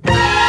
Bye.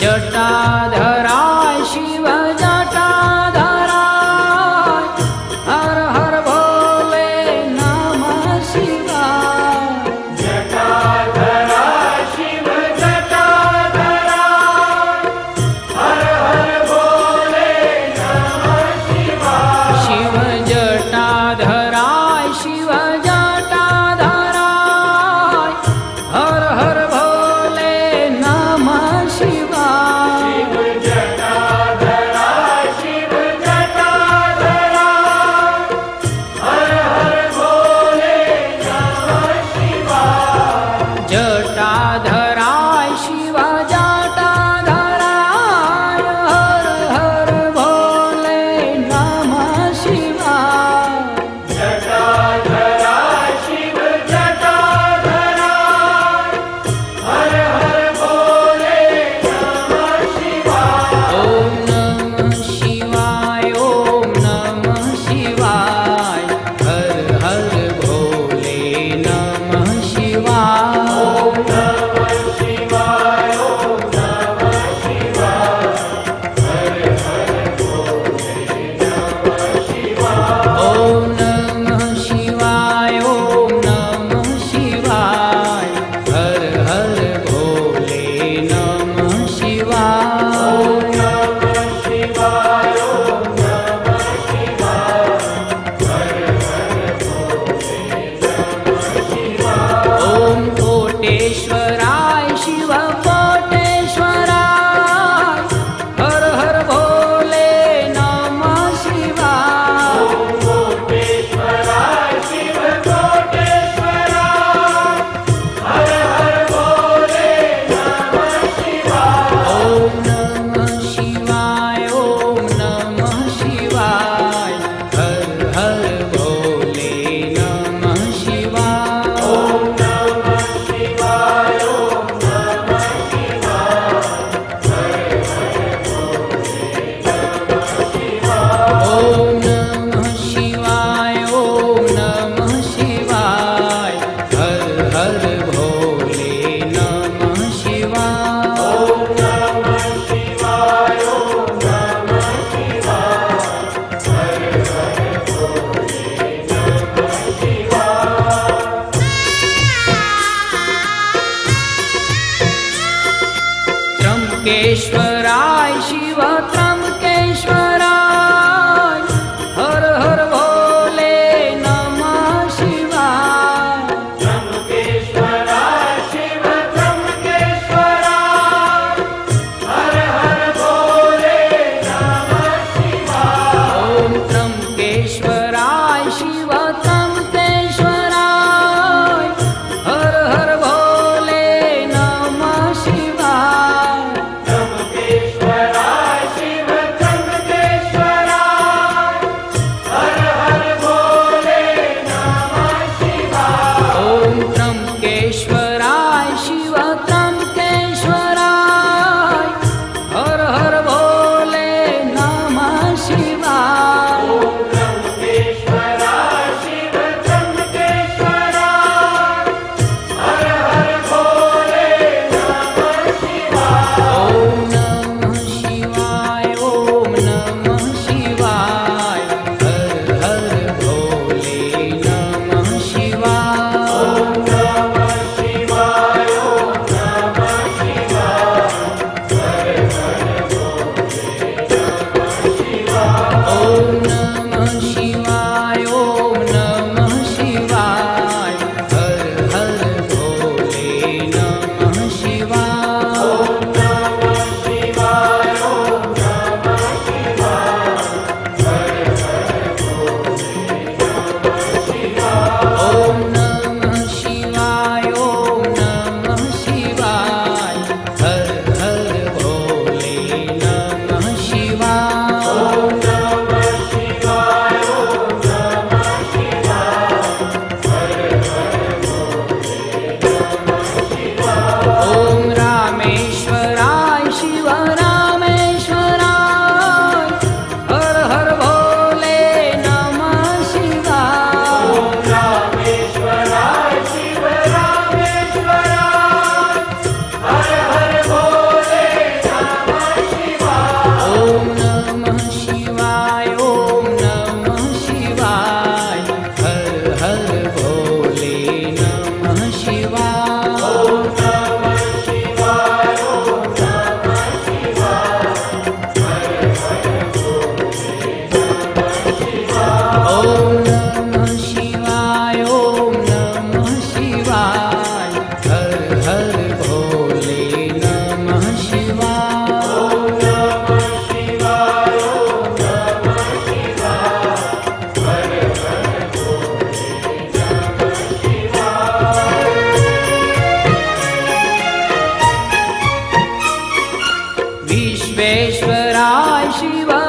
Jata Visvesvaraya Shiva